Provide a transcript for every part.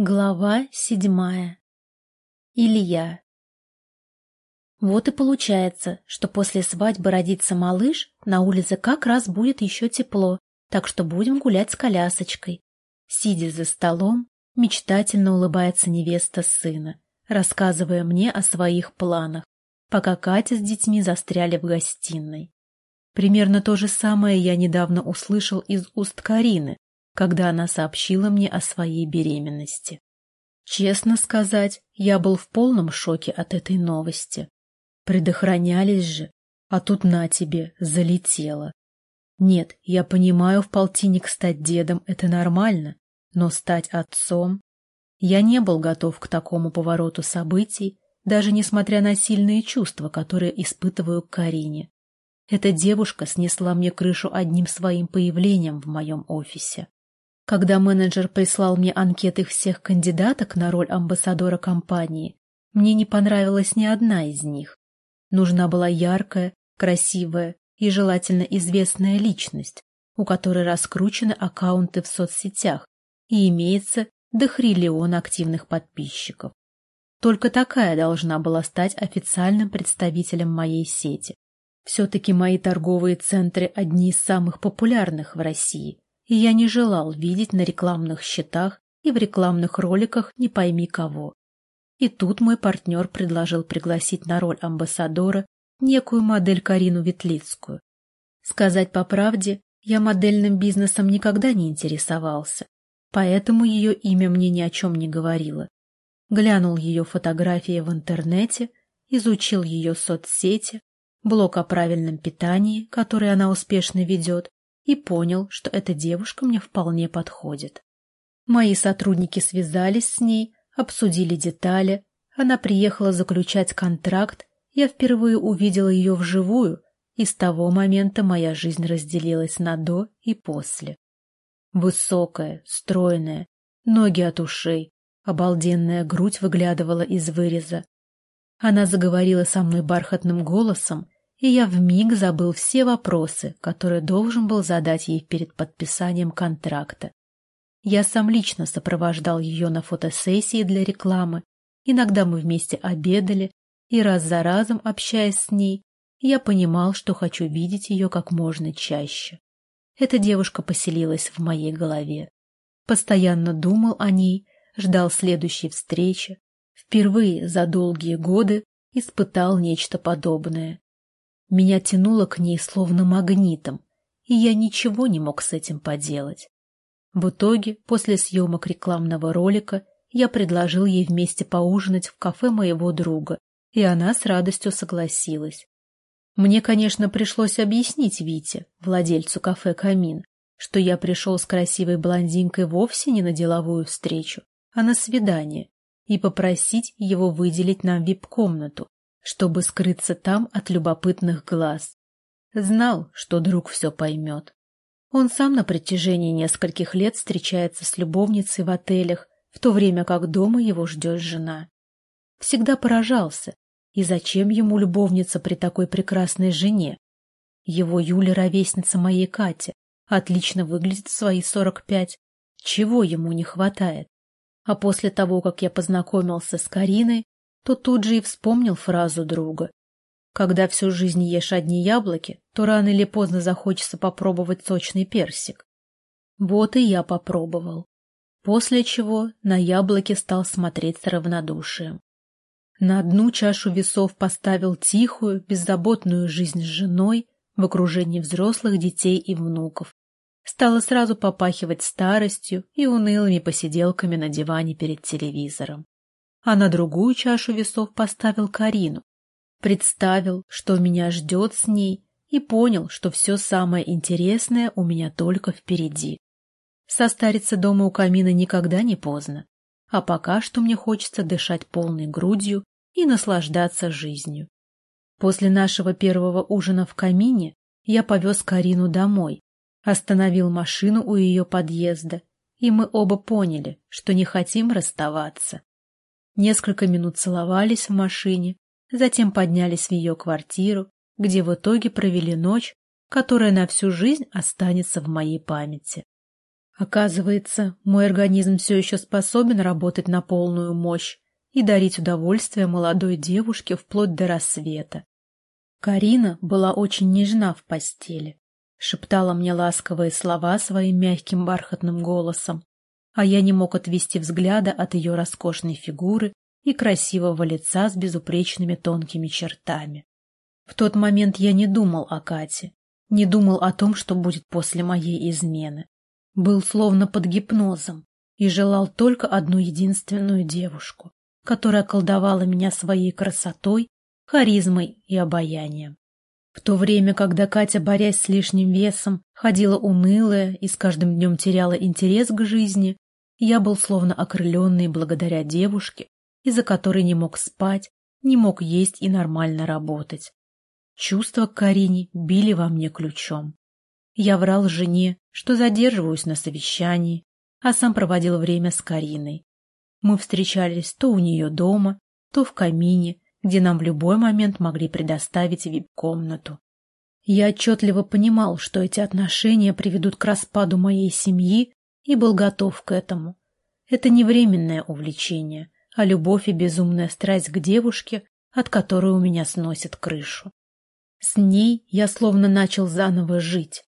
Глава седьмая. Илья. Вот и получается, что после свадьбы родится малыш, на улице как раз будет еще тепло, так что будем гулять с колясочкой. Сидя за столом, мечтательно улыбается невеста сына, рассказывая мне о своих планах, пока Катя с детьми застряли в гостиной. Примерно то же самое я недавно услышал из уст Карины, когда она сообщила мне о своей беременности. Честно сказать, я был в полном шоке от этой новости. Предохранялись же, а тут на тебе, залетело. Нет, я понимаю, в полтинник стать дедом — это нормально, но стать отцом... Я не был готов к такому повороту событий, даже несмотря на сильные чувства, которые испытываю к Карине. Эта девушка снесла мне крышу одним своим появлением в моем офисе. Когда менеджер прислал мне анкеты всех кандидаток на роль амбассадора компании, мне не понравилась ни одна из них. Нужна была яркая, красивая и желательно известная личность, у которой раскручены аккаунты в соцсетях и имеется дохриллион активных подписчиков. Только такая должна была стать официальным представителем моей сети. Все-таки мои торговые центры одни из самых популярных в России, и я не желал видеть на рекламных счетах и в рекламных роликах не пойми кого. И тут мой партнер предложил пригласить на роль амбассадора некую модель Карину Ветлицкую. Сказать по правде, я модельным бизнесом никогда не интересовался, поэтому ее имя мне ни о чем не говорило. Глянул ее фотографии в интернете, изучил ее соцсети, блог о правильном питании, который она успешно ведет, и понял, что эта девушка мне вполне подходит. Мои сотрудники связались с ней, обсудили детали, она приехала заключать контракт, я впервые увидела ее вживую, и с того момента моя жизнь разделилась на «до» и «после». Высокая, стройная, ноги от ушей, обалденная грудь выглядывала из выреза. Она заговорила со мной бархатным голосом, и я вмиг забыл все вопросы, которые должен был задать ей перед подписанием контракта. Я сам лично сопровождал ее на фотосессии для рекламы, иногда мы вместе обедали, и раз за разом, общаясь с ней, я понимал, что хочу видеть ее как можно чаще. Эта девушка поселилась в моей голове. Постоянно думал о ней, ждал следующей встречи, впервые за долгие годы испытал нечто подобное. Меня тянуло к ней словно магнитом, и я ничего не мог с этим поделать. В итоге, после съемок рекламного ролика, я предложил ей вместе поужинать в кафе моего друга, и она с радостью согласилась. Мне, конечно, пришлось объяснить Вите, владельцу кафе «Камин», что я пришел с красивой блондинкой вовсе не на деловую встречу, а на свидание, и попросить его выделить нам вип-комнату, чтобы скрыться там от любопытных глаз. Знал, что друг все поймет. Он сам на протяжении нескольких лет встречается с любовницей в отелях, в то время как дома его ждет жена. Всегда поражался, и зачем ему любовница при такой прекрасной жене? Его Юля ровесница моей Кате, отлично выглядит в свои сорок пять. Чего ему не хватает? А после того, как я познакомился с Кариной, то тут же и вспомнил фразу друга. Когда всю жизнь ешь одни яблоки, то рано или поздно захочется попробовать сочный персик. Вот и я попробовал. После чего на яблоки стал смотреть с равнодушием. На одну чашу весов поставил тихую, беззаботную жизнь с женой в окружении взрослых детей и внуков. Стало сразу попахивать старостью и унылыми посиделками на диване перед телевизором а на другую чашу весов поставил Карину. Представил, что меня ждет с ней, и понял, что все самое интересное у меня только впереди. Состариться дома у камина никогда не поздно, а пока что мне хочется дышать полной грудью и наслаждаться жизнью. После нашего первого ужина в камине я повез Карину домой, остановил машину у ее подъезда, и мы оба поняли, что не хотим расставаться. Несколько минут целовались в машине, затем поднялись в ее квартиру, где в итоге провели ночь, которая на всю жизнь останется в моей памяти. Оказывается, мой организм все еще способен работать на полную мощь и дарить удовольствие молодой девушке вплоть до рассвета. Карина была очень нежна в постели, шептала мне ласковые слова своим мягким бархатным голосом, а я не мог отвести взгляда от ее роскошной фигуры и красивого лица с безупречными тонкими чертами. В тот момент я не думал о Кате, не думал о том, что будет после моей измены был словно под гипнозом и желал только одну единственную девушку, которая колдовала меня своей красотой, харизмой и обаянием. В то время, когда Катя, борясь с лишним весом, ходила унылая и с каждым днем теряла интерес к жизни, я был словно окрыленный благодаря девушке, из-за которой не мог спать, не мог есть и нормально работать. Чувства к Карине били во мне ключом. Я врал жене, что задерживаюсь на совещании, а сам проводил время с Кариной. Мы встречались то у нее дома, то в камине, где нам в любой момент могли предоставить вип-комнату. Я отчетливо понимал, что эти отношения приведут к распаду моей семьи и был готов к этому. Это не временное увлечение, а любовь и безумная страсть к девушке, от которой у меня сносит крышу. С ней я словно начал заново жить,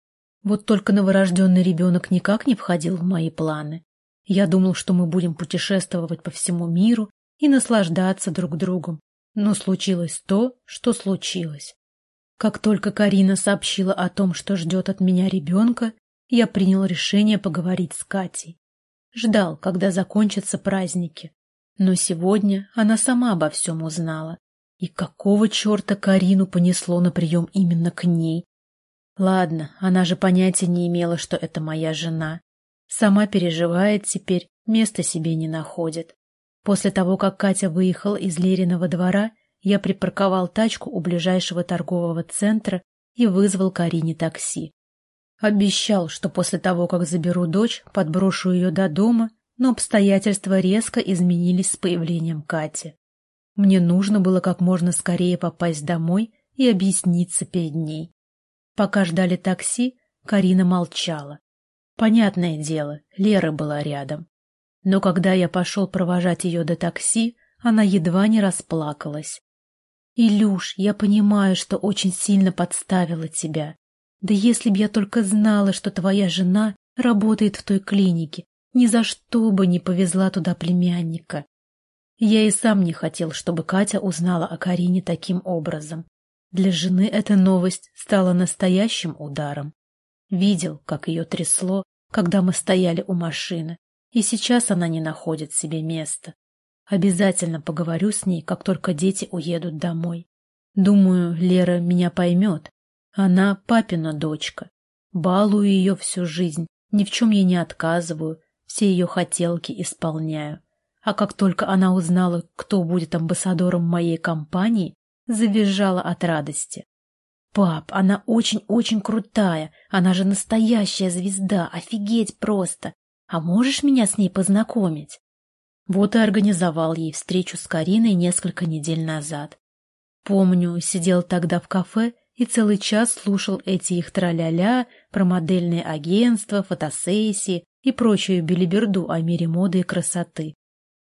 вот только новорожденный ребенок никак не входил в мои планы. Я думал, что мы будем путешествовать по всему миру и наслаждаться друг другом. Но случилось то, что случилось. Как только Карина сообщила о том, что ждет от меня ребенка, я принял решение поговорить с Катей. Ждал, когда закончатся праздники. Но сегодня она сама обо всем узнала. И какого черта Карину понесло на прием именно к ней, Ладно, она же понятия не имела, что это моя жена. Сама переживает теперь, места себе не находит. После того, как Катя выехала из Лериного двора, я припарковал тачку у ближайшего торгового центра и вызвал Карине такси. Обещал, что после того, как заберу дочь, подброшу ее до дома, но обстоятельства резко изменились с появлением Кати. Мне нужно было как можно скорее попасть домой и объясниться перед ней. Пока ждали такси, Карина молчала. Понятное дело, Лера была рядом. Но когда я пошел провожать ее до такси, она едва не расплакалась. «Илюш, я понимаю, что очень сильно подставила тебя. Да если б я только знала, что твоя жена работает в той клинике, ни за что бы не повезла туда племянника. Я и сам не хотел, чтобы Катя узнала о Карине таким образом. Для жены эта новость стала настоящим ударом. Видел, как ее трясло, когда мы стояли у машины, и сейчас она не находит себе места. Обязательно поговорю с ней, как только дети уедут домой. Думаю, Лера меня поймет. Она папина дочка. Балую ее всю жизнь, ни в чем ей не отказываю, все ее хотелки исполняю. А как только она узнала, кто будет амбассадором моей компании, завизжала от радости. «Пап, она очень-очень крутая, она же настоящая звезда, офигеть просто! А можешь меня с ней познакомить?» Вот и организовал ей встречу с Кариной несколько недель назад. Помню, сидел тогда в кафе и целый час слушал эти их траля-ля про модельные агентства, фотосессии и прочую белиберду о мире моды и красоты.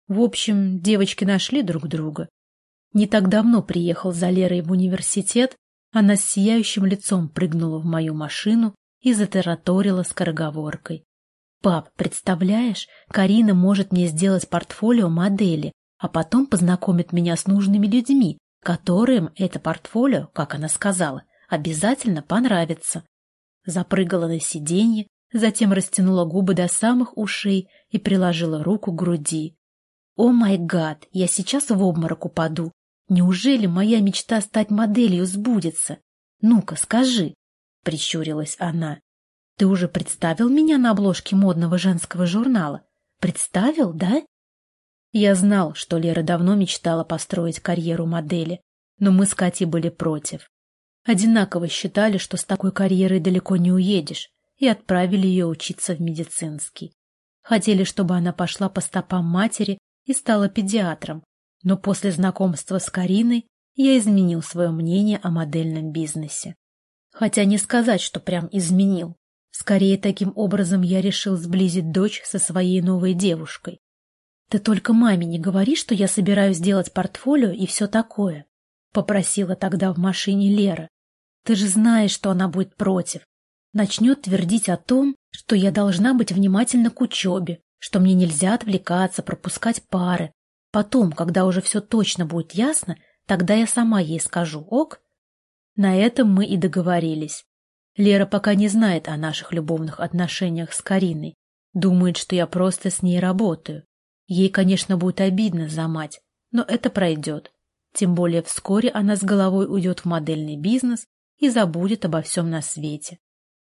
В общем, девочки нашли друг друга, не так давно приехал за Лерой в университет, она с сияющим лицом прыгнула в мою машину и затараторила скороговоркой. «Пап, представляешь, Карина может мне сделать портфолио модели, а потом познакомит меня с нужными людьми, которым это портфолио, как она сказала, обязательно понравится». Запрыгала на сиденье, затем растянула губы до самых ушей и приложила руку к груди. «О май гад, я сейчас в обморок упаду, Неужели моя мечта стать моделью сбудется? Ну-ка, скажи, — прищурилась она. Ты уже представил меня на обложке модного женского журнала? Представил, да? Я знал, что Лера давно мечтала построить карьеру модели, но мы с Катей были против. Одинаково считали, что с такой карьерой далеко не уедешь, и отправили ее учиться в медицинский. Хотели, чтобы она пошла по стопам матери и стала педиатром, но после знакомства с Кариной я изменил свое мнение о модельном бизнесе. Хотя не сказать, что прям изменил. Скорее, таким образом я решил сблизить дочь со своей новой девушкой. «Ты только маме не говори, что я собираюсь делать портфолио и все такое», — попросила тогда в машине Лера. «Ты же знаешь, что она будет против. Начнет твердить о том, что я должна быть внимательна к учебе, что мне нельзя отвлекаться, пропускать пары. Потом, когда уже все точно будет ясно, тогда я сама ей скажу, ок?» На этом мы и договорились. Лера пока не знает о наших любовных отношениях с Кариной. Думает, что я просто с ней работаю. Ей, конечно, будет обидно за мать, но это пройдет. Тем более вскоре она с головой уйдет в модельный бизнес и забудет обо всем на свете.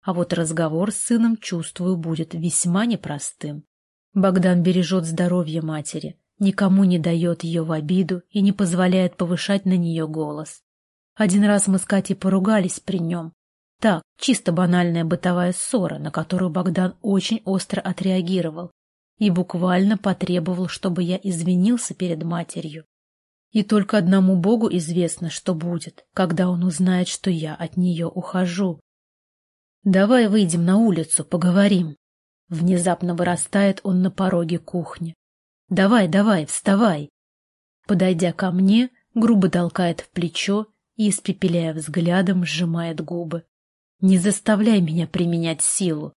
А вот разговор с сыном, чувствую, будет весьма непростым. Богдан бережет здоровье матери, никому не дает ее в обиду и не позволяет повышать на нее голос. Один раз мы с Катей поругались при нем. Так, чисто банальная бытовая ссора, на которую Богдан очень остро отреагировал и буквально потребовал, чтобы я извинился перед матерью. И только одному Богу известно, что будет, когда он узнает, что я от нее ухожу. «Давай выйдем на улицу, поговорим». Внезапно вырастает он на пороге кухни. «Давай, давай, вставай!» Подойдя ко мне, грубо толкает в плечо и, испепеляя взглядом, сжимает губы. «Не заставляй меня применять силу.